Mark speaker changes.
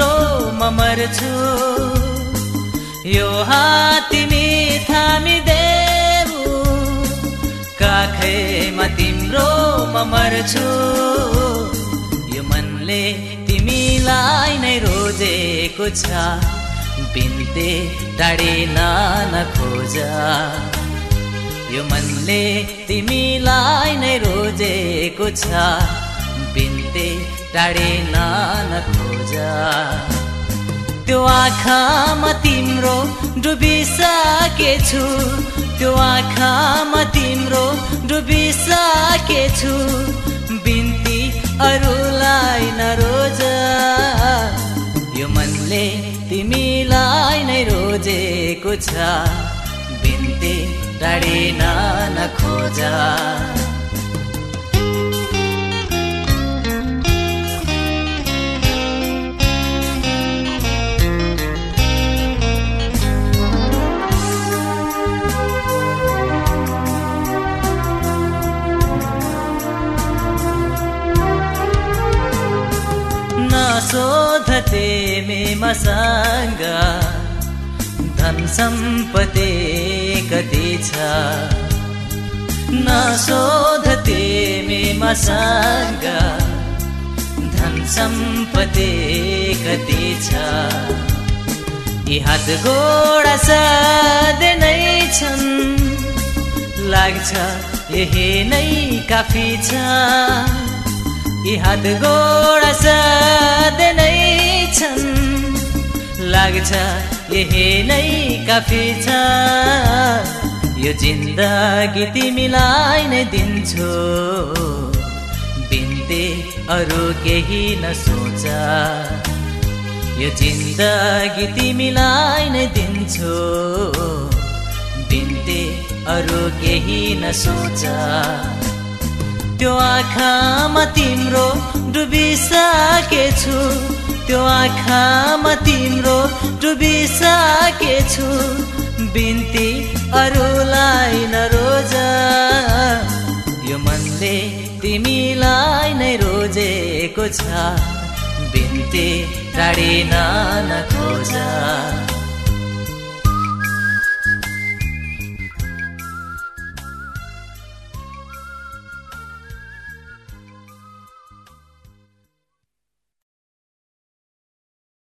Speaker 1: म मर्छु यो हात तिमी थामिदेऊ काखैमा तिम्रो म मर्छु यो मनले तिमीलाई नै रोजेको छ। बिन्ते टाढिन नखोजा यो मनले तिमीलाई नै रोजेको छ। बिन्ते टाढिन नखोजा त्यो आँखामा तिम्रो डुबिसकेछु। त्यो आँखामा तिम्रो डुबिसकेछु। बिन्ती अरूलाई नरोज। यो मनले तिमीलाई नै रोजेको छ। बिन्ती टाढिन नखोजा नसोधते मे मसँग धन सम्पत्ति कति छ? नसोधते मे मसँग धन सम्पत्ति कति छ? यी हात गोडा सधैँ नै छन्। लाग्छ यही नै काफी छ। यी हात गोडा सधैँ नै छन्। लाग्छ यही नै काफी छ। यो जिन्दगी तिमीलाई नै दिन्छु। बिन्ते अरू केही नसोच। यो जिन्दगी तिमीलाई नै दिन्छु। बिन्ते अरू केही नसोच। त्यो आँखामा तिम्रो डुबिसकेछु। त्यो आँखामा तिम्रो डुबिसकेछु। बिन्ती अरूलाई नरोज। यो मनले तिमीलाई नै रोजेको छ। बिन्ती टाढिन नखोज।